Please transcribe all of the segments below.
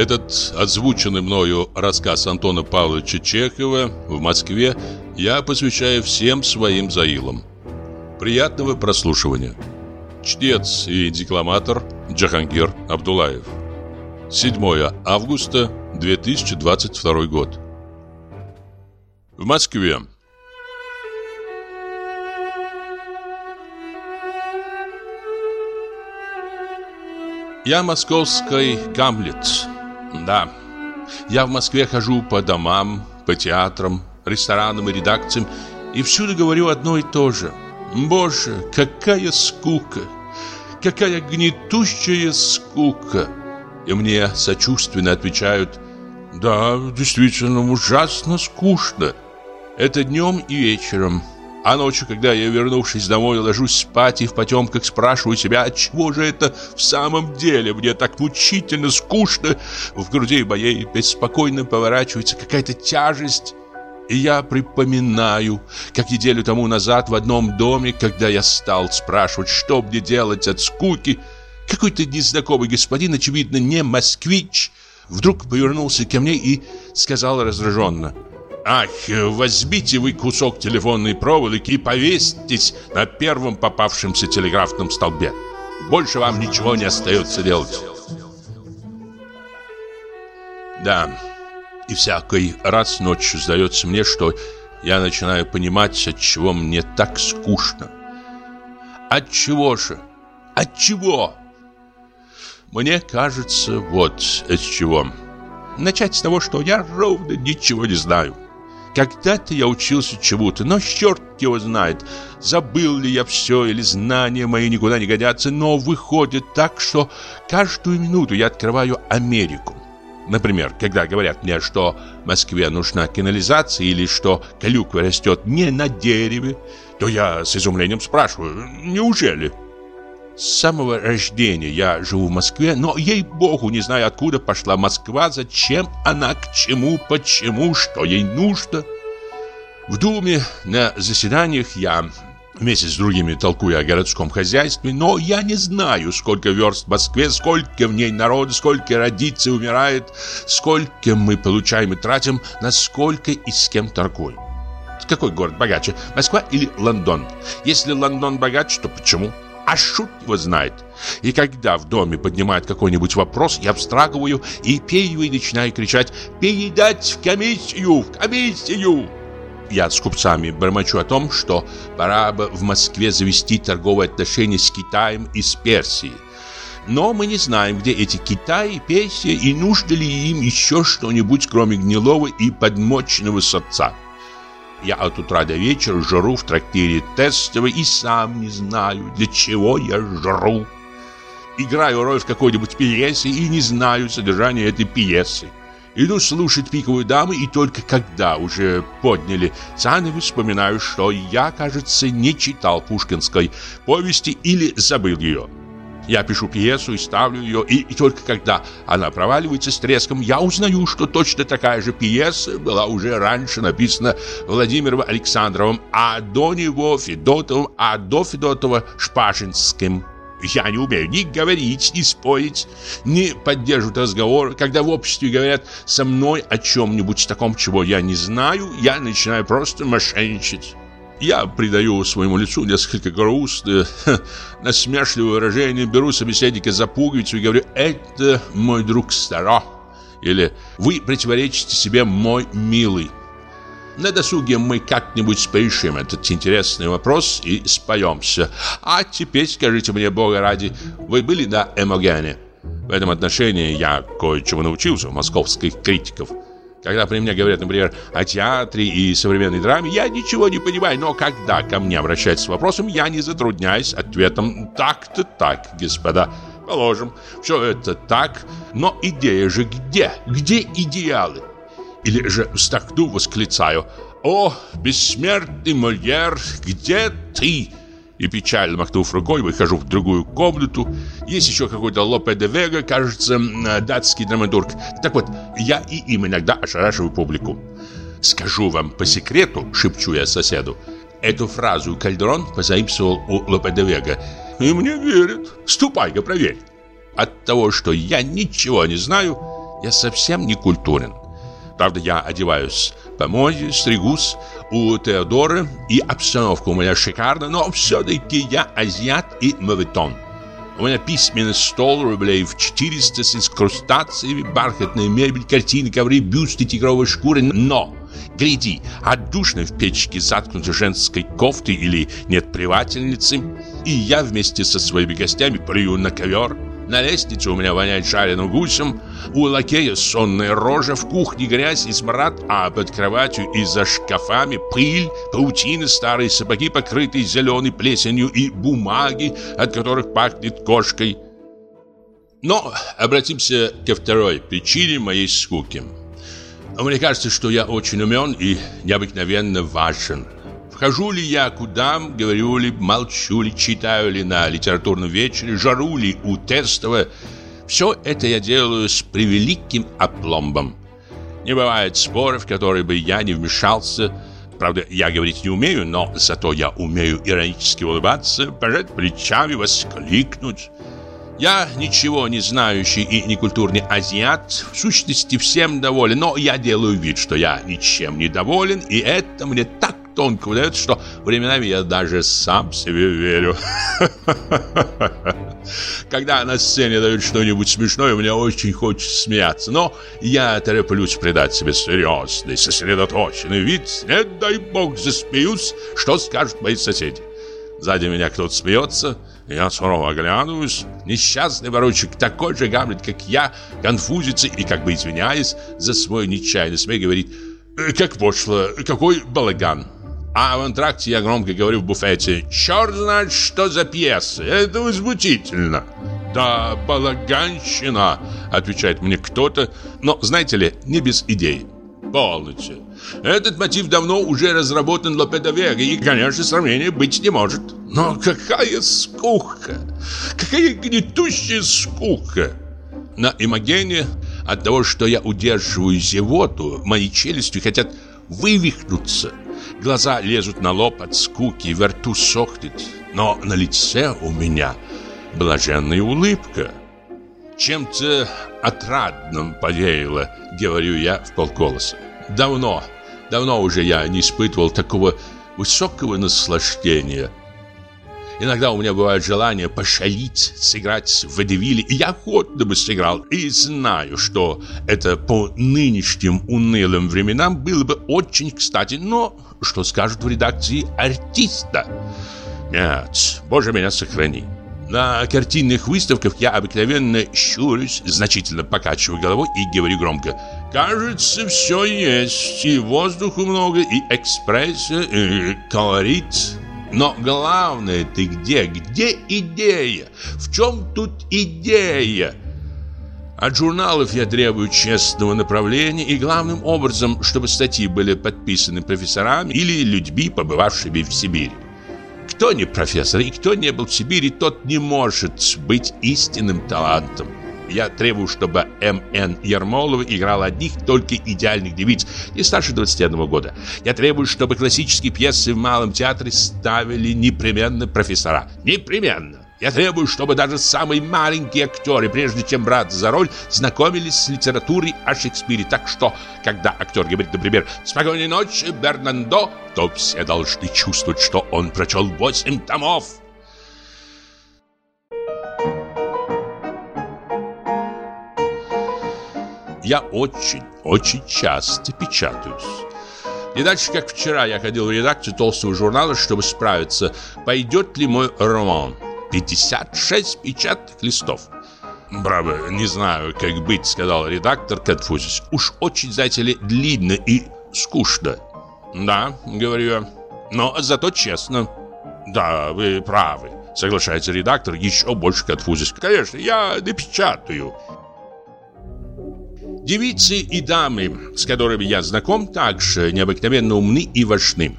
Этот озвученный мною рассказ Антона Павловича Чехова в Москве я посвящаю всем своим заилам. Приятного прослушивания. Чтец и декламатор Джахангир Абдулаев. 7 августа 2022 год. В Москве. Я московский Гамлет. Да, я в Москве хожу по домам, по театрам, ресторанам и редакциям и всюду говорю одно и то же. Боже, какая скука! Какая гнетущая скука! И мне сочувственно отвечают Да, действительно, ужасно скучно. Это днем и вечером. А ночью, когда я, вернувшись домой, ложусь спать и в потемках спрашиваю себя, отчего же это в самом деле? Мне так мучительно скучно, в груди моей беспокойно поворачивается какая-то тяжесть, и я припоминаю, как неделю тому назад в одном доме, когда я стал спрашивать, что мне делать от скуки, какой-то незнакомый господин, очевидно, не москвич, вдруг повернулся ко мне и сказал раздраженно – Ах, возьмите вы кусок телефонной проволоки и повесьтесь на первом попавшемся телеграфном столбе. Больше вам ничего не остается делать. Да, и всякий раз ночью сдается мне, что я начинаю понимать, от чего мне так скучно. От чего же? От чего? Мне кажется, вот от чего. Начать с того, что я ровно ничего не знаю. Когда-то я учился чему-то, но черт его знает, забыл ли я все или знания мои никуда не годятся, но выходит так, что каждую минуту я открываю Америку. Например, когда говорят мне, что Москве нужна канализация или что клюква растет не на дереве, то я с изумлением спрашиваю, неужели? С самого рождения я живу в Москве, но, ей-богу, не знаю, откуда пошла Москва, зачем она, к чему, почему, что ей нужно. В Думе на заседаниях я вместе с другими толкую о городском хозяйстве, но я не знаю, сколько верст в Москве, сколько в ней народа, сколько родится и умирает, сколько мы получаем и тратим, насколько и с кем торгуем. Какой город богаче, Москва или Лондон? Если Лондон богаче, то почему? А шут его знает. И когда в доме поднимают какой-нибудь вопрос, я встрагиваю и пею и начинаю кричать «Передать в комиссию! В комиссию!» Я с купцами бормочу о том, что пора бы в Москве завести торговые отношения с Китаем и с Персией. Но мы не знаем, где эти Китай и Персия, и нужно ли им еще что-нибудь, кроме гнилого и подмоченного сорца. Я от утра до вечера жру в трактире тестово и сам не знаю, для чего я жру. Играю роль в какой-нибудь пьесе и не знаю содержания этой пьесы. Иду слушать пиковую даму, и только когда уже подняли занавес, вспоминаю, что я, кажется, не читал пушкинской повести или забыл ее. Я пишу пьесу и ставлю ее, и, и только когда она проваливается с треском, я узнаю, что точно такая же пьеса была уже раньше написана Владимиром Александровым, а до него Федотовым, а до Федотова Шпашинским. Я не умею ни говорить, ни спорить, ни поддерживать разговор. Когда в обществе говорят со мной о чем-нибудь таком, чего я не знаю, я начинаю просто мошенничать. Я придаю своему лицу несколько грустное, насмешливое выражение, беру собеседника за пуговицу и говорю «Это мой друг Старо» или «Вы противоречите себе, мой милый». На досуге мы как-нибудь порешим этот интересный вопрос и споемся. А теперь скажите мне, Бога ради, вы были на Эмогене? В этом отношении я кое-чему научился у московских критиков. Когда при мне говорят, например, о театре и современной драме, я ничего не понимаю, но когда ко мне обращаются с вопросом, я не затрудняюсь ответом «так-то так, господа». Положим, все это так, но идея же где? Где идеалы? Или же вздохну, восклицаю «О, бессмертный Мольер, где ты?» И печально махнув рукой, выхожу в другую комнату. Есть еще какой-то Лопе де Вега, кажется, датский драматург. Так вот, я и им иногда ошарашиваю публику. Скажу вам по секрету, шепчу я соседу, эту фразу Кальдерон позаимствовал у Лопе де Вега. И мне верят. Ступай-ка проверь. От того, что я ничего не знаю, Я совсем не культурен. Правда, я одеваюсь по моде, стригусь у Теодора, и обстановка у меня шикарна, но все-таки я азиат и мавитон. У меня письменный стол рублей в 400 с инкрустациями, бархатная мебель, картины, ковры, бюсты, тигровой шкуры. Но, гляди, отдушно в печке заткнуты женской кофты или нет плевательницы, и я вместе со своими гостями плюю на ковер. На лестнице у меня воняет жареным гусем, у лакея сонная рожа, в кухне грязь и смрад, а под кроватью и за шкафами пыль, паутины, старые сапоги, покрытые зеленой плесенью и бумаги, от которых пахнет кошкой. Но обратимся ко второй причине моей скуки. Мне кажется, что я очень умен и необыкновенно важен. Хожу ли я куда, говорю ли, молчу ли, читаю ли на литературном вечере, жару ли у Тестова. Все это я делаю с превеликим опломбом. Не бывает споров, в которые бы я не вмешался. Правда, я говорить не умею, но зато я умею иронически улыбаться, пожать плечами, воскликнуть. Я ничего не знающий и некультурный азиат, в сущности всем доволен, но я делаю вид, что я ничем не доволен, и это мне так тонко удается, что временами я даже сам себе верю. Когда на сцене дают что-нибудь смешное, мне очень хочется смеяться, но я тороплюсь придать себе серьезный, сосредоточенный вид. Не дай бог засмеюсь, что скажут мои соседи. Сзади меня кто-то смеется, я сурово оглядываюсь. Несчастный ворочек, такой же Гамлет, как я, конфузится и, как бы извиняясь за свой нечаянный смех, говорит «Э, «Как пошло, какой балаган!» А в антракте я громко говорю в буфете «Черт знает, что за пьеса! Это возмутительно!» «Да, балаганщина!» — отвечает мне кто-то, но, знаете ли, не без идей. Полностью. Этот мотив давно уже разработан Лопедовега, и, конечно, сравнения быть не может. Но какая скука! Какая гнетущая скука! На Имогене от того, что я удерживаю зевоту, мои челюсти хотят вывихнуться – Глаза лезут на лоб от скуки, во рту сохнет. Но на лице у меня блаженная улыбка. Чем-то отрадным повеяло, говорю я в полголоса. Давно, давно уже я не испытывал такого высокого наслаждения. Иногда у меня бывает желание пошалить, сыграть в водевиле, и я охотно бы сыграл. И знаю, что это по нынешним унылым временам было бы очень кстати, но что скажут в редакции артиста? Нет, боже меня сохрани. На картинных выставках я обыкновенно щурюсь, значительно покачиваю головой и говорю громко «Кажется, все есть, и воздуху много, и экспресса, и колорит». Но главное ты где? Где идея? В чем тут идея? От журналов я требую честного направления и главным образом, чтобы статьи были подписаны профессорами или людьми, побывавшими в Сибири. Кто не профессор и кто не был в Сибири, тот не может быть истинным талантом. Я требую, чтобы М.Н. Ермолова играл одних только идеальных девиц, не старше 21 года. Я требую, чтобы классические пьесы в Малом театре ставили непременно профессора. Непременно. Я требую, чтобы даже самые маленькие актеры, прежде чем браться за роль, знакомились с литературой о Шекспире. Так что, когда актер говорит, например, «Спокойной ночи, Бернандо», то все должны чувствовать, что он прочел восемь томов. Я очень, очень часто печатаюсь. Не дальше, как вчера, я ходил в редакцию толстого журнала, чтобы справиться, пойдет ли мой роман. 56 печатных листов. «Браво, не знаю, как быть», — сказал редактор, конфузясь. «Уж очень, знаете ли, длинно и скучно». «Да», — говорю я, — «но зато честно». «Да, вы правы», — соглашается редактор, еще больше конфузясь. «Конечно, я напечатаю». Девицы и дамы, с которыми я знаком, также необыкновенно умны и важны.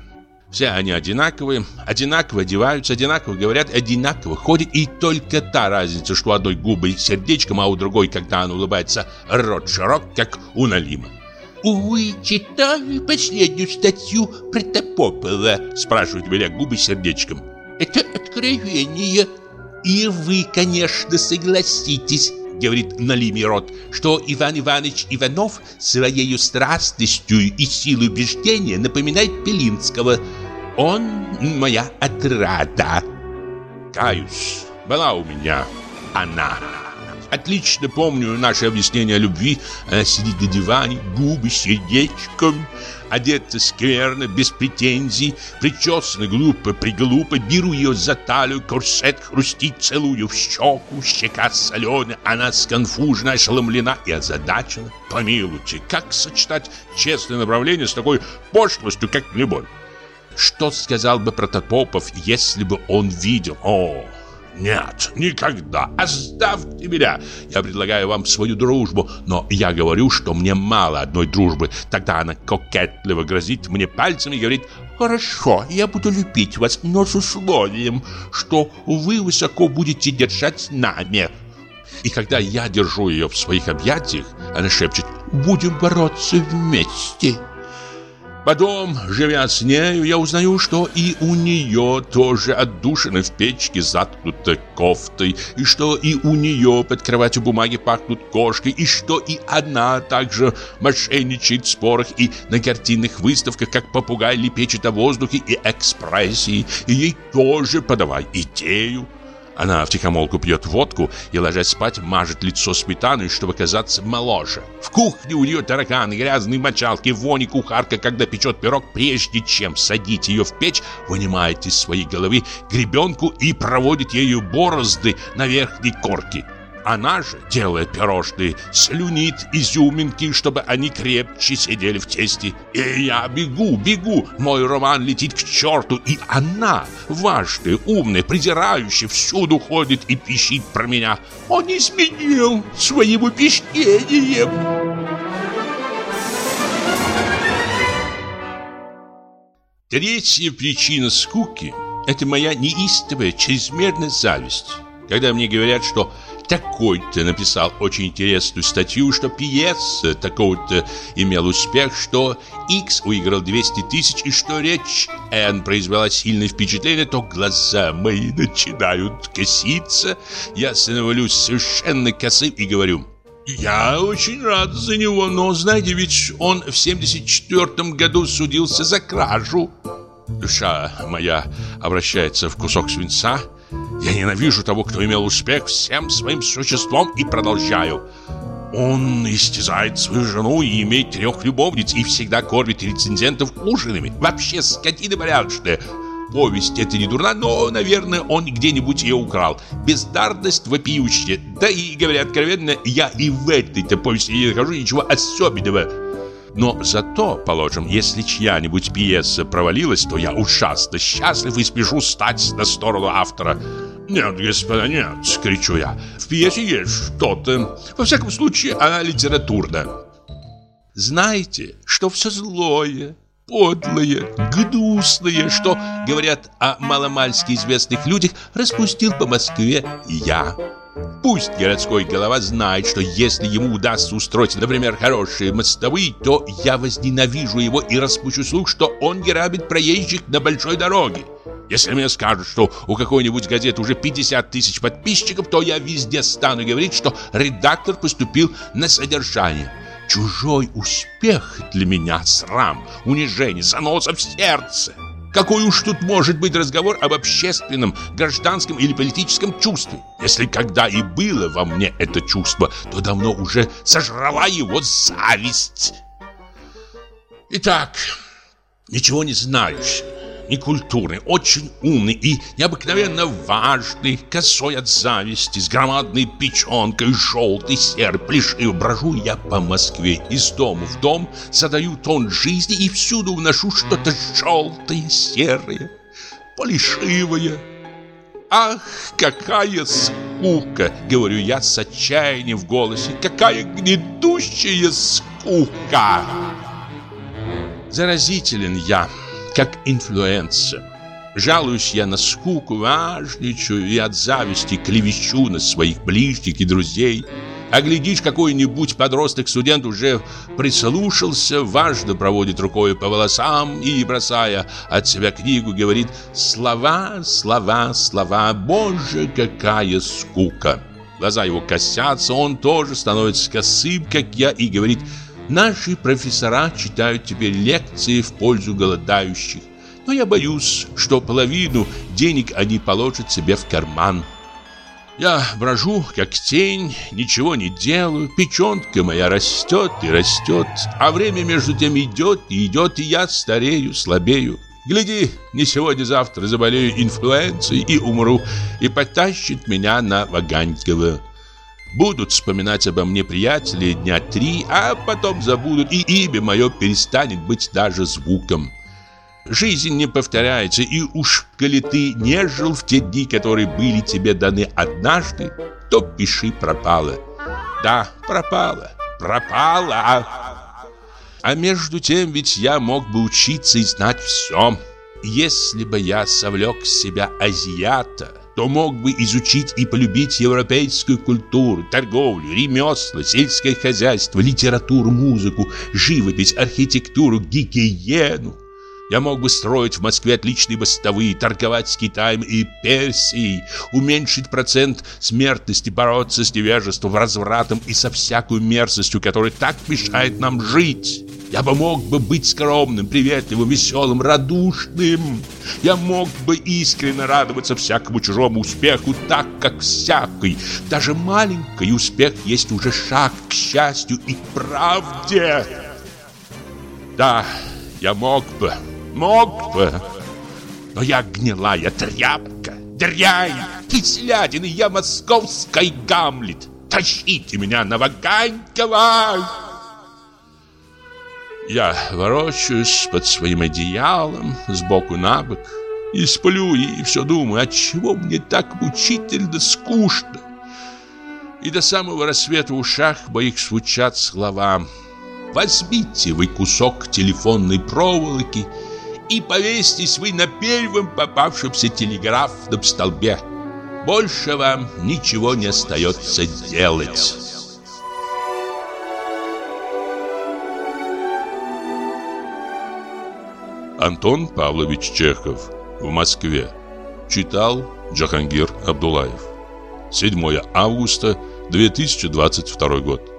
Все они одинаковые, одинаково одеваются, одинаково говорят, одинаково ходят. И только та разница, что у одной губы сердечком, а у другой, когда она улыбается, рот широк, как у Налима. «Вы читали последнюю статью Протопопова?» Спрашивают меня губы сердечком. «Это откровение. И вы, конечно, согласитесь, говорит Налими рот, что Иван Иванович Иванов своей страстностью и силой убеждения напоминает Белинского. Он моя отрада. Каюсь, была у меня она. Отлично помню наше объяснение о любви. Она сидит на диване, губы сердечком, одета скверно, без претензий, причесана глупо, приглупо, беру ее за талию, корсет хрустит, целую в щеку, щека соленая, она сконфужена, ошеломлена и озадачена. Помилуйте, как сочетать честное направление с такой пошлостью, как любовь? Что сказал бы Протопопов, если бы он видел? О, нет, никогда. Оставьте меня. Я предлагаю вам свою дружбу, но я говорю, что мне мало одной дружбы. Тогда она кокетливо грозит мне пальцем и говорит, «Хорошо, я буду любить вас, но с условием, что вы высоко будете держать нами». И когда я держу ее в своих объятиях, она шепчет, «Будем бороться вместе». Потом, живя с нею, я узнаю, что и у нее тоже отдушина в печке заткнута кофтой, и что и у нее под кроватью бумаги пахнут кошкой, и что и она также мошенничает в спорах и на картинных выставках, как попугай лепечет о воздухе и экспрессии, и ей тоже подавай идею. Она втихомолку пьет водку и, ложась спать, мажет лицо сметаной, чтобы казаться моложе. В кухне у нее тараканы, грязные мочалки, вони кухарка, когда печет пирог, прежде чем садить ее в печь, вынимает из своей головы гребенку и проводит ею борозды на верхней корке. Она же, делая пирожные, слюнит изюминки, чтобы они крепче сидели в тесте. И я бегу, бегу, мой роман летит к черту, и она, важная, умная, придирающая, всюду ходит и пищит про меня. Он изменил своим убеждением. Третья причина скуки – это моя неистовая, чрезмерная зависть. Когда мне говорят, что такой-то написал очень интересную статью, что пьеса такого-то имел успех, что X выиграл 200 тысяч и что речь N произвела сильное впечатление, то глаза мои начинают коситься. Я становлюсь совершенно косым и говорю... Я очень рад за него, но знаете, ведь он в 74 году судился за кражу. Душа моя обращается в кусок свинца, я ненавижу того, кто имел успех всем своим существом и продолжаю. Он истязает свою жену и имеет трех любовниц и всегда кормит рецензентов ужинами. Вообще скотина порядочная. Повесть это не дурна, но, наверное, он где-нибудь ее украл. Бездарность вопиющая. Да и, говоря откровенно, я и в этой-то повести не нахожу ничего особенного. Но зато, положим, если чья-нибудь пьеса провалилась, то я ужасно счастлив и спешу стать на сторону автора. «Нет, господа, нет!» — кричу я. «В пьесе есть что-то. Во всяком случае, она литературна». Знаете, что все злое, подлое, гнусное, что, говорят о маломальски известных людях, распустил по Москве я. Пусть городской голова знает, что если ему удастся устроить, например, хорошие мостовые, то я возненавижу его и распущу слух, что он грабит проезжих на большой дороге. Если мне скажут, что у какой-нибудь газеты уже 50 тысяч подписчиков, то я везде стану говорить, что редактор поступил на содержание. Чужой успех для меня срам, унижение, заноса в сердце. Какой уж тут может быть разговор об общественном, гражданском или политическом чувстве? Если когда и было во мне это чувство, то давно уже сожрала его зависть. Итак, ничего не знающий, некультурный, очень умный и необыкновенно важный, косой от зависти, с громадной печенкой, желтый, серый, плешивый. Брожу я по Москве из дома в дом, задаю тон жизни и всюду вношу что-то желтое, серое, плешивое. Ах, какая скука, говорю я с отчаянием в голосе, какая гнетущая скука. Заразителен я как инфлюенса. Жалуюсь я на скуку, важничаю и от зависти клевещу на своих ближних и друзей. А глядишь, какой-нибудь подросток-студент уже прислушался, важно проводит рукой по волосам и, бросая от себя книгу, говорит «Слова, слова, слова, боже, какая скука!» глаза его косятся, он тоже становится косым, как я, и говорит, наши профессора читают теперь лекции в пользу голодающих. Но я боюсь, что половину денег они положат себе в карман. Я брожу, как тень, ничего не делаю, печенка моя растет и растет, а время между тем идет и идет, и я старею, слабею. Гляди, не сегодня-завтра заболею инфлюенцией и умру, и потащит меня на Ваганькова. Будут вспоминать обо мне приятели дня три, а потом забудут, и имя мое перестанет быть даже звуком. Жизнь не повторяется, и уж коли ты не жил в те дни, которые были тебе даны однажды, то пиши пропало. Да, пропало, пропало. А между тем ведь я мог бы учиться и знать все. Если бы я совлек с себя азиата, то мог бы изучить и полюбить европейскую культуру, торговлю, ремесла, сельское хозяйство, литературу, музыку, живопись, архитектуру, гигиену. Я мог бы строить в Москве отличные мостовые, торговать с Китаем и Персией, уменьшить процент смертности, бороться с невежеством, развратом и со всякой мерзостью, которая так мешает нам жить. Я бы мог бы быть скромным, приветливым, веселым, радушным. Я мог бы искренне радоваться всякому чужому успеху, так как всякий, даже маленький успех есть уже шаг к счастью и правде. Да, я мог бы, Мог бы. Но я гнилая тряпка, дрянь, кислятина, я московский Гамлет. Тащите меня на Ваганькова! Я ворочаюсь под своим одеялом сбоку на бок и сплю, и все думаю, отчего мне так мучительно скучно. И до самого рассвета в ушах моих звучат слова «Возьмите вы кусок телефонной проволоки и повесьтесь вы на первом попавшемся телеграфном столбе. Больше вам ничего не остается делать. Антон Павлович Чехов в Москве. Читал Джахангир Абдулаев. 7 августа 2022 год.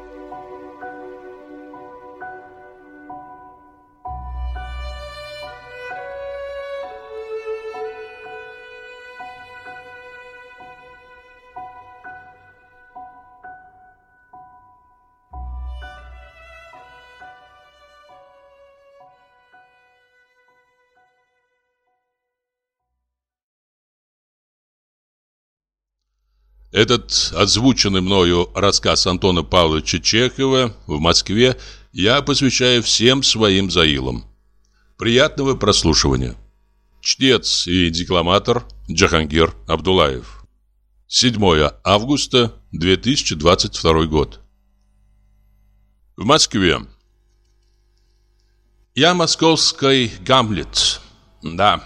Этот озвученный мною рассказ Антона Павловича Чехова в Москве я посвящаю всем своим заилам. Приятного прослушивания. Чтец и декламатор Джахангир Абдулаев. 7 августа 2022 год. В Москве. Я московский Гамлет. Да,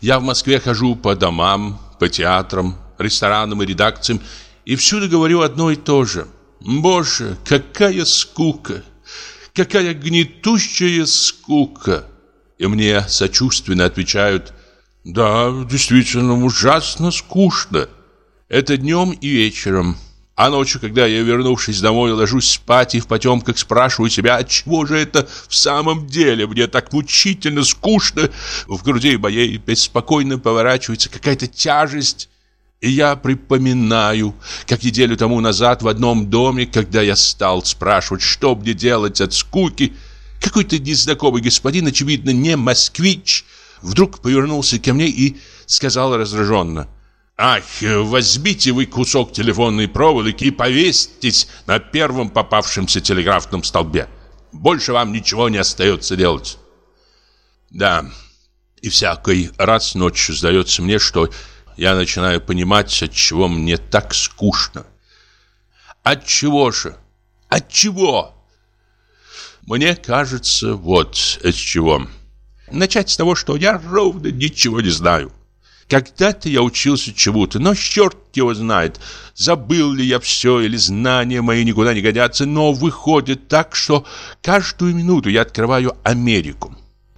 я в Москве хожу по домам, по театрам, ресторанам и редакциям, и всюду говорю одно и то же. Боже, какая скука! Какая гнетущая скука! И мне сочувственно отвечают, да, действительно, ужасно скучно. Это днем и вечером. А ночью, когда я, вернувшись домой, ложусь спать и в потемках спрашиваю себя, отчего же это в самом деле мне так мучительно скучно, в груди моей беспокойно поворачивается какая-то тяжесть, и я припоминаю, как неделю тому назад в одном доме, когда я стал спрашивать, что мне делать от скуки, какой-то незнакомый господин, очевидно, не москвич, вдруг повернулся ко мне и сказал раздраженно, «Ах, возьмите вы кусок телефонной проволоки и повесьтесь на первом попавшемся телеграфном столбе. Больше вам ничего не остается делать». Да, и всякий раз ночью сдается мне, что я начинаю понимать, от чего мне так скучно. От чего же? От чего? Мне кажется, вот от чего. Начать с того, что я ровно ничего не знаю. Когда-то я учился чему-то, но черт его знает, забыл ли я все или знания мои никуда не годятся, но выходит так, что каждую минуту я открываю Америку.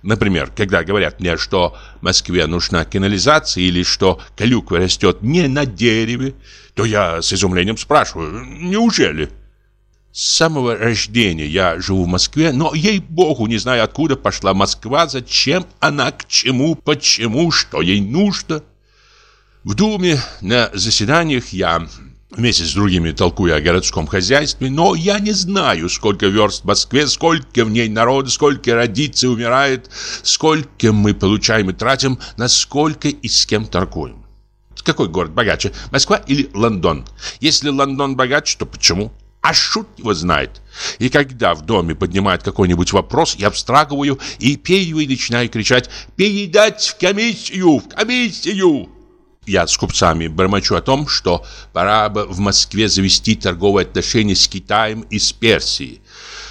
Например, когда говорят мне, что Москве нужна канализация или что клюква растет не на дереве, то я с изумлением спрашиваю, неужели? С самого рождения я живу в Москве, но, ей-богу, не знаю, откуда пошла Москва, зачем она, к чему, почему, что ей нужно. В Думе на заседаниях я вместе с другими толкую о городском хозяйстве, но я не знаю, сколько верст в Москве, сколько в ней народа, сколько родится и умирает, сколько мы получаем и тратим, насколько и с кем торгуем. Какой город богаче, Москва или Лондон? Если Лондон богаче, то почему? А шут его знает. И когда в доме поднимают какой-нибудь вопрос, я встрагиваю и пею и начинаю кричать «Передать в комиссию! В комиссию!» Я с купцами бормочу о том, что пора бы в Москве завести торговые отношения с Китаем и с Персией.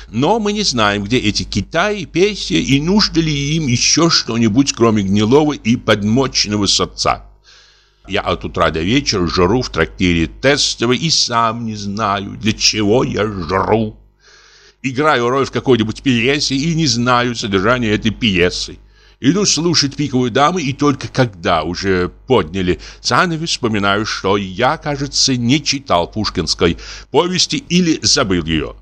Но мы не знаем, где эти Китай и Персия, и нужно ли им еще что-нибудь, кроме гнилого и подмоченного сорца. Я от утра до вечера жру в трактире тестово и сам не знаю, для чего я жру. Играю роль в какой-нибудь пьесе и не знаю содержания этой пьесы. Иду слушать пиковую даму, и только когда уже подняли занавес, вспоминаю, что я, кажется, не читал пушкинской повести или забыл ее.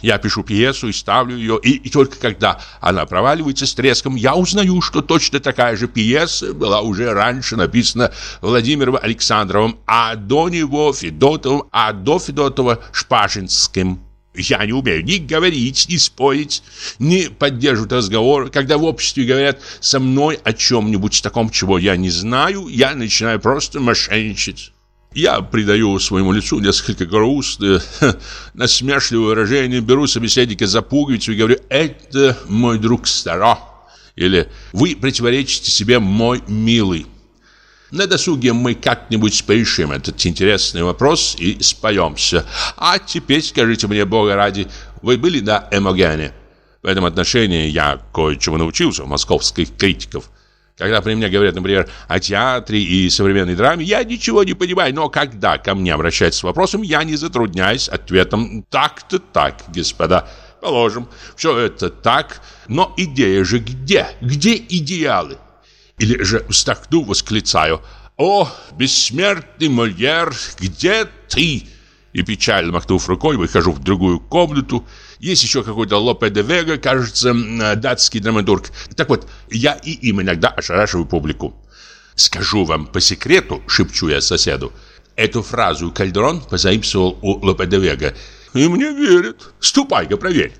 Я пишу пьесу и ставлю ее, и, и только когда она проваливается с треском, я узнаю, что точно такая же пьеса была уже раньше написана Владимиром Александровым, а до него Федотовым, а до Федотова Шпашинским. Я не умею ни говорить, ни спорить, ни поддерживать разговор. Когда в обществе говорят со мной о чем-нибудь таком, чего я не знаю, я начинаю просто мошенничать. Я придаю своему лицу несколько грустное, насмешливое выражение, беру собеседника за пуговицу и говорю «Это мой друг Старо» или «Вы противоречите себе, мой милый». На досуге мы как-нибудь порешим этот интересный вопрос и споемся. А теперь скажите мне, Бога ради, вы были на Эмогене? В этом отношении я кое-чему научился у московских критиков. Когда при мне говорят, например, о театре и современной драме, я ничего не понимаю, но когда ко мне обращаются с вопросом, я не затрудняюсь ответом «так-то так, господа». Положим, все это так, но идея же где? Где идеалы? Или же вздохну, восклицаю «О, бессмертный Мольер, где ты?» И печально махнув рукой, выхожу в другую комнату. Есть еще какой-то Лопе де Вега, кажется, датский драматург. Так вот, я и им иногда ошарашиваю публику. «Скажу вам по секрету», — шепчу я соседу, Эту фразу Кальдрон позаимствовал у Лопе де Вега. И мне верят. Ступай-ка, проверь.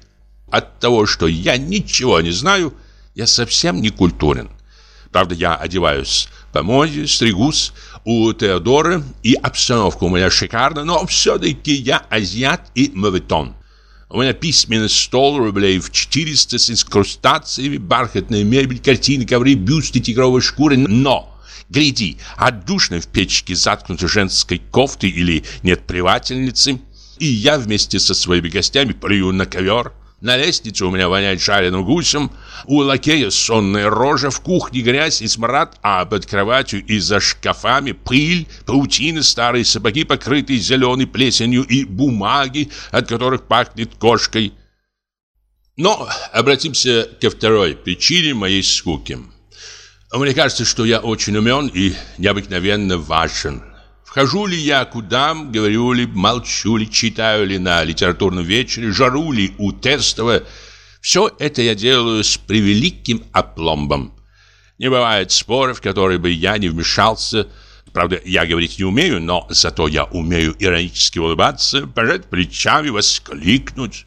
От того, что я ничего не знаю, я совсем не культурен. Правда, я одеваюсь по моде, стригусь у Теодора, и обстановка у меня шикарная, но все-таки я азиат и моветон. У меня письменный стол рублей в 400 с инкрустациями, бархатная мебель, картины, ковры, бюсты, тигровой шкуры, но... Гляди, отдушно в печке заткнутой женской кофтой или нет плевательницы, и я вместе со своими гостями плюю на ковер. На лестнице у меня воняет жареным гусем, у лакея сонная рожа, в кухне грязь и смрад, а под кроватью и за шкафами пыль, паутины, старые сапоги, покрытые зеленой плесенью и бумаги, от которых пахнет кошкой. Но обратимся ко второй причине моей скуки. Мне кажется, что я очень умен и необыкновенно важен. Хожу ли я куда, говорю ли, молчу ли, читаю ли на литературном вечере, жару ли у Тестова. Все это я делаю с превеликим опломбом. Не бывает споров, в которые бы я не вмешался. Правда, я говорить не умею, но зато я умею иронически улыбаться, пожать плечами, воскликнуть.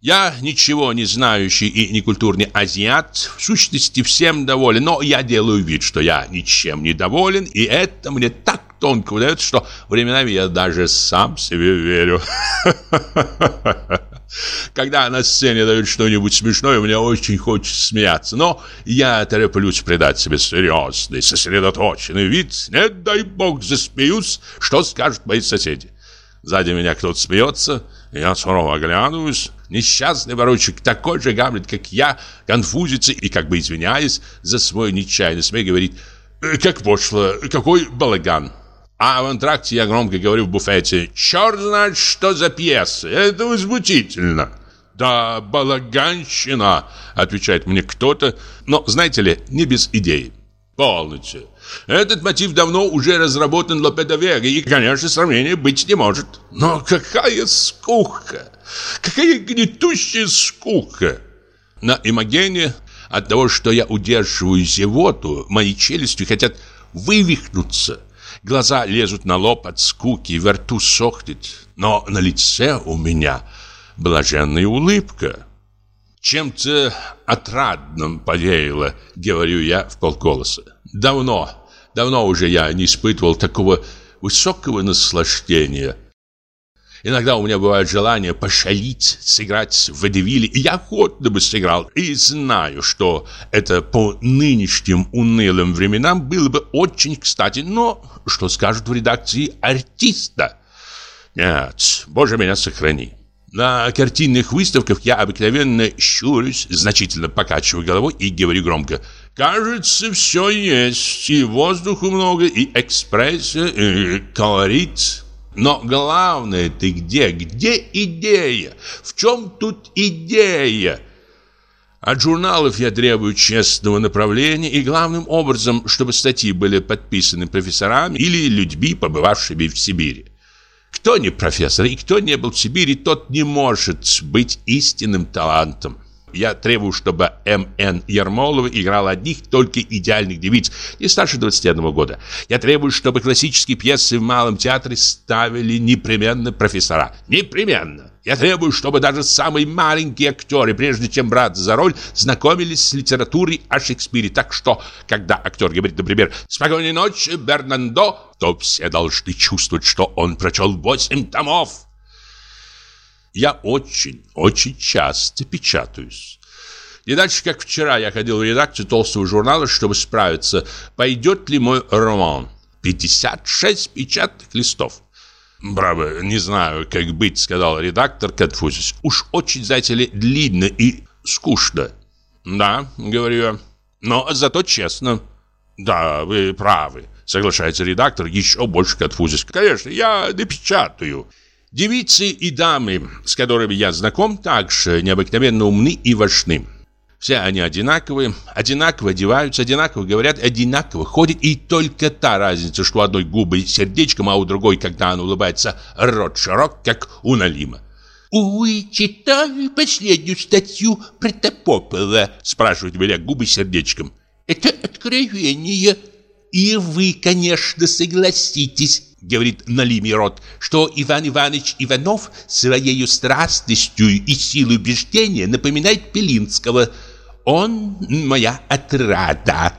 Я ничего не знающий и некультурный азиат, в сущности всем доволен, но я делаю вид, что я ничем не доволен, и это мне так тонко удается, что временами я даже сам себе верю. Когда на сцене дают что-нибудь смешное, мне очень хочется смеяться, но я тороплюсь придать себе серьезный, сосредоточенный вид. Не дай бог засмеюсь, что скажут мои соседи. Сзади меня кто-то смеется, я сурово оглядываюсь. Несчастный ворочек, такой же Гамлет, как я, конфузится и, как бы извиняясь за свой нечаянный смех, говорит «Э, «Как пошло, какой балаган!» А в антракте я громко говорю в буфете «Черт знает, что за пьеса! Это возмутительно!» Да, балаганщина, отвечает мне кто-то, но, знаете ли, не без идеи. Полностью. Этот мотив давно уже разработан Лопедовега, и, конечно, сравнения быть не может. Но какая скука! Какая гнетущая скука! На Имогене от того, что я удерживаю зевоту, мои челюсти хотят вывихнуться. Глаза лезут на лоб от скуки, во рту сохнет. Но на лице у меня блаженная улыбка. Чем-то отрадным повеяло, говорю я в полголоса. Давно, давно уже я не испытывал такого высокого наслаждения. Иногда у меня бывает желание пошалить, сыграть в водевиле, и я охотно бы сыграл. И знаю, что это по нынешним унылым временам было бы очень кстати. Но что скажут в редакции артиста? Нет, боже меня сохрани. На картинных выставках я обыкновенно щурюсь, значительно покачиваю головой и говорю громко «Кажется, все есть, и воздуху много, и экспресса, и колорит». Но главное ты где? Где идея? В чем тут идея? От журналов я требую честного направления и главным образом, чтобы статьи были подписаны профессорами или людьми, побывавшими в Сибири. Кто не профессор и кто не был в Сибири, тот не может быть истинным талантом. Я требую, чтобы М.Н. Ермолова играл одних только идеальных девиц, не старше 21 года. Я требую, чтобы классические пьесы в Малом театре ставили непременно профессора. Непременно. Я требую, чтобы даже самые маленькие актеры, прежде чем браться за роль, знакомились с литературой о Шекспире. Так что, когда актер говорит, например, «Спокойной ночи, Бернандо», то все должны чувствовать, что он прочел восемь томов. Я очень, очень часто печатаюсь. Не дальше, как вчера, я ходил в редакцию толстого журнала, чтобы справиться, пойдет ли мой роман. 56 печатных листов. «Браво, не знаю, как быть», — сказал редактор, конфузясь. «Уж очень, знаете ли, длинно и скучно». «Да», — говорю я, — «но зато честно». «Да, вы правы», — соглашается редактор, еще больше конфузясь. «Конечно, я напечатаю». Девицы и дамы, с которыми я знаком, также необыкновенно умны и важны. Все они одинаковые, одинаково одеваются, одинаково говорят, одинаково ходят. И только та разница, что у одной губы сердечком, а у другой, когда она улыбается, рот широк, как у Налима. «Вы читали последнюю статью Протопопова?» спрашивают меня губы сердечком. «Это откровение. И вы, конечно, согласитесь, говорит Налиме рот, что Иван Иванович Иванов своей страстностью и силой убеждения напоминает Пелинского – он моя отрада.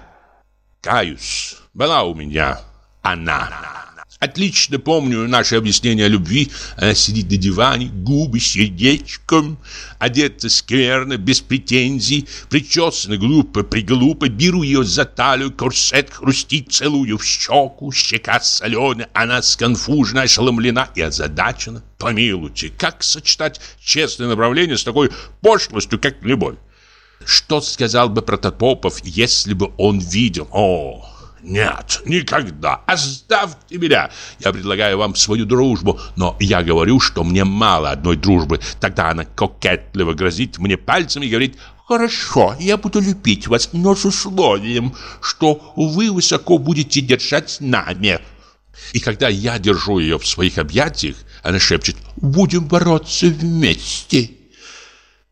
Каюсь, была у меня она. Отлично помню наше объяснение о любви. Она сидит на диване, губы сердечком, одета скверно, без претензий, причесана глупо, приглупо. Беру ее за талию, корсет хрустит, целую в щеку, щека соленая. Она сконфужена, ошеломлена и озадачена. Помилуйте, как сочетать честное направление с такой пошлостью, как любовь? Что сказал бы Протопопов, если бы он видел? О, нет, никогда. Оставьте меня. Я предлагаю вам свою дружбу, но я говорю, что мне мало одной дружбы. Тогда она кокетливо грозит мне пальцем и говорит, «Хорошо, я буду любить вас, но с условием, что вы высоко будете держать нами». И когда я держу ее в своих объятиях, она шепчет, «Будем бороться вместе».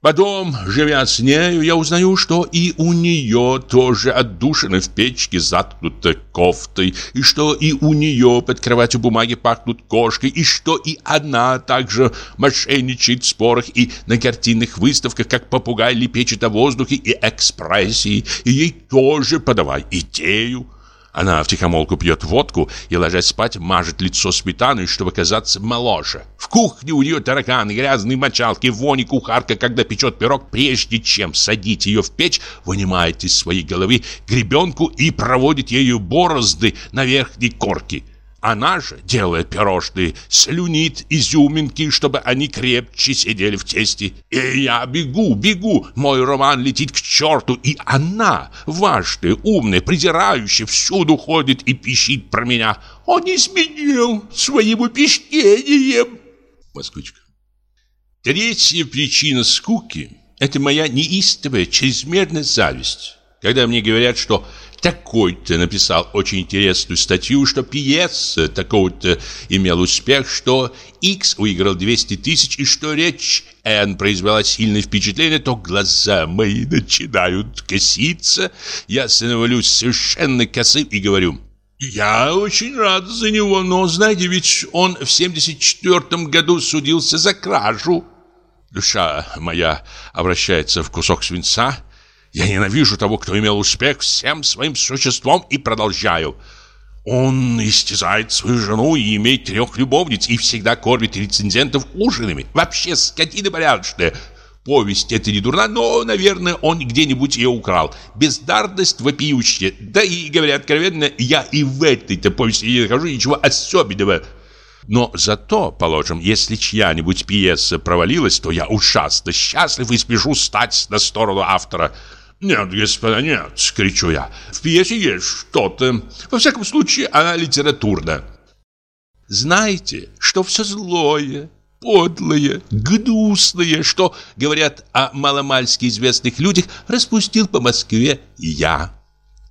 Потом, живя с нею, я узнаю, что и у нее тоже отдушина в печке заткнута кофтой, и что и у нее под кроватью бумаги пахнут кошкой, и что и она также мошенничает в спорах и на картинных выставках, как попугай лепечет о воздухе и экспрессии, и ей тоже подавай идею. Она втихомолку пьет водку и, ложась спать, мажет лицо сметаной, чтобы казаться моложе. В кухне у нее тараканы, грязные мочалки, вони кухарка, когда печет пирог, прежде чем садить ее в печь, вынимает из своей головы гребенку и проводит ею борозды на верхней корке. Она же, делая пирожные, слюнит изюминки, чтобы они крепче сидели в тесте. И я бегу, бегу, мой роман летит к черту, и она, важная, умная, придирающая, всюду ходит и пищит про меня. Он изменил своим убеждением. Москвичка. Третья причина скуки – это моя неистовая, чрезмерная зависть. Когда мне говорят, что такой-то написал очень интересную статью, что пьеса такого-то имел успех, что X выиграл 200 тысяч и что речь N произвела сильное впечатление, то глаза мои начинают коситься. Я становлюсь совершенно косым и говорю «Я очень рад за него, но, знаете, ведь он в 74 году судился за кражу». Душа моя обращается в кусок свинца – я ненавижу того, кто имел успех всем своим существом и продолжаю. Он истязает свою жену и имеет трех любовниц и всегда кормит рецензентов ужинами. Вообще скотина порядочная. Повесть это не дурна, но, наверное, он где-нибудь ее украл. Бездарность вопиющая. Да и, говоря откровенно, я и в этой-то повести не нахожу ничего особенного. Но зато, положим, если чья-нибудь пьеса провалилась, то я ужасно счастлив и спешу стать на сторону автора. «Нет, господа, нет!» — кричу я. «В пьесе есть что-то. Во всяком случае, она литературна». Знаете, что все злое, подлое, гнусное, что, говорят о маломальски известных людях, распустил по Москве я.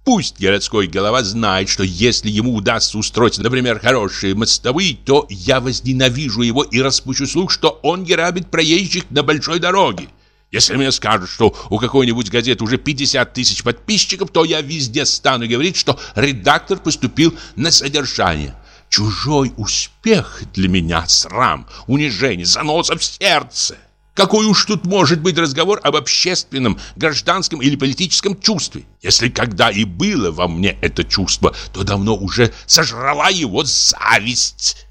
Пусть городской голова знает, что если ему удастся устроить, например, хорошие мостовые, то я возненавижу его и распущу слух, что он грабит проезжих на большой дороге. Если мне скажут, что у какой-нибудь газеты уже 50 тысяч подписчиков, то я везде стану говорить, что редактор поступил на содержание. Чужой успех для меня срам, унижение, заноса в сердце. Какой уж тут может быть разговор об общественном, гражданском или политическом чувстве? Если когда и было во мне это чувство, то давно уже сожрала его зависть.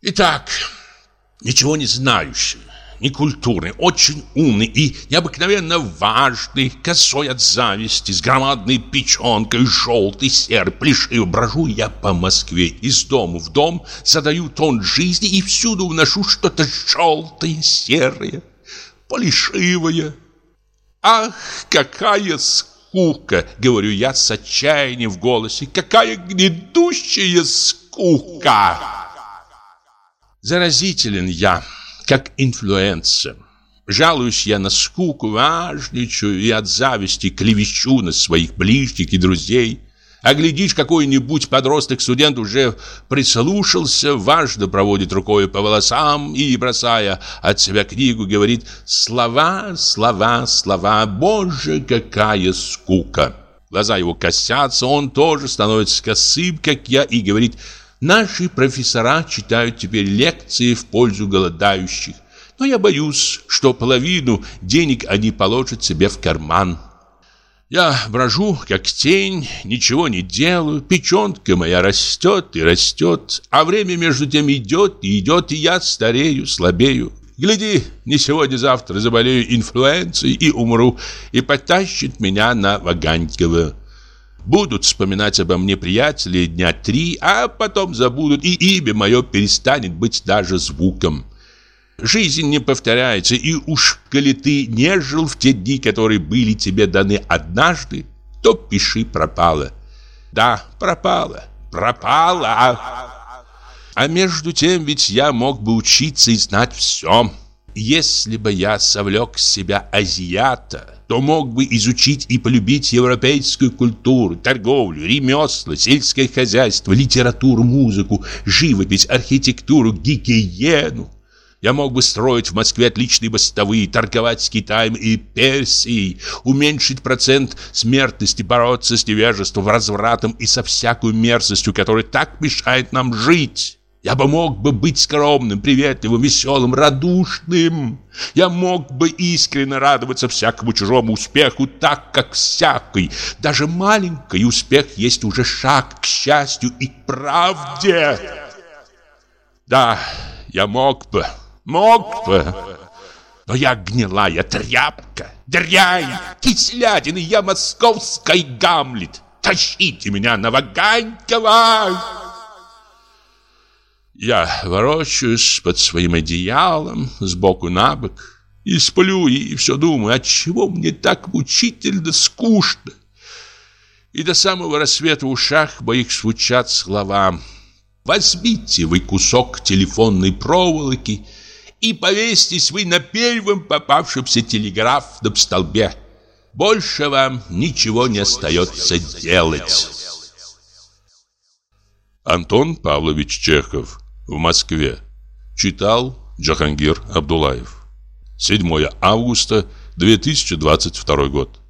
Итак, ничего не знающий, некультурный, очень умный и необыкновенно важный, косой от зависти, с громадной печенкой, желтый, серый, плешивый. Брожу я по Москве из дома в дом, задаю тон жизни и всюду вношу что-то желтое, серое, плешивое. Ах, какая скука, говорю я с отчаянием в голосе, какая гнедущая скука. Заразителен я как инфлюенсер. Жалуюсь я на скуку, важничаю и от зависти клевещу на своих ближних и друзей. А глядишь, какой-нибудь подросток-студент уже прислушался, важно проводит рукой по волосам и, бросая от себя книгу, говорит «Слова, слова, слова, боже, какая скука!» Глаза его косятся, он тоже становится косым, как я, и говорит «Слова, Наши профессора читают теперь лекции в пользу голодающих. Но я боюсь, что половину денег они положат себе в карман. Я брожу, как тень, ничего не делаю, печенка моя растет и растет, а время между тем идет и идет, и я старею, слабею. Гляди, не сегодня-завтра заболею инфлюенцией и умру, и потащит меня на Ваганькова. Будут вспоминать обо мне приятели дня три, а потом забудут, и имя мое перестанет быть даже звуком. Жизнь не повторяется, и уж коли ты не жил в те дни, которые были тебе даны однажды, то пиши пропало. Да, пропало, пропало. А между тем ведь я мог бы учиться и знать все. Если бы я совлек с себя азиата, то мог бы изучить и полюбить европейскую культуру, торговлю, ремесла, сельское хозяйство, литературу, музыку, живопись, архитектуру, гигиену. Я мог бы строить в Москве отличные мостовые, торговать с Китаем и Персией, уменьшить процент смертности, бороться с невежеством, развратом и со всякой мерзостью, которая так мешает нам жить. Я бы мог бы быть скромным, приветливым, веселым, радушным. Я мог бы искренне радоваться всякому чужому успеху, так как всякий, даже маленький успех есть уже шаг к счастью и к правде. Да, я мог бы, мог бы. Но я гнилая тряпка, дрянь, кислятина, я московский Гамлет. Тащите меня на Ваганькова! Я ворочаюсь под своим одеялом сбоку на бок и сплю, и все думаю, отчего мне так мучительно скучно. И до самого рассвета в ушах моих звучат слова «Возьмите вы кусок телефонной проволоки и повесьтесь вы на первом попавшемся телеграфном столбе. Больше вам ничего не остается делать. Антон Павлович Чехов в Москве. Читал Джахангир Абдулаев. 7 августа 2022 год.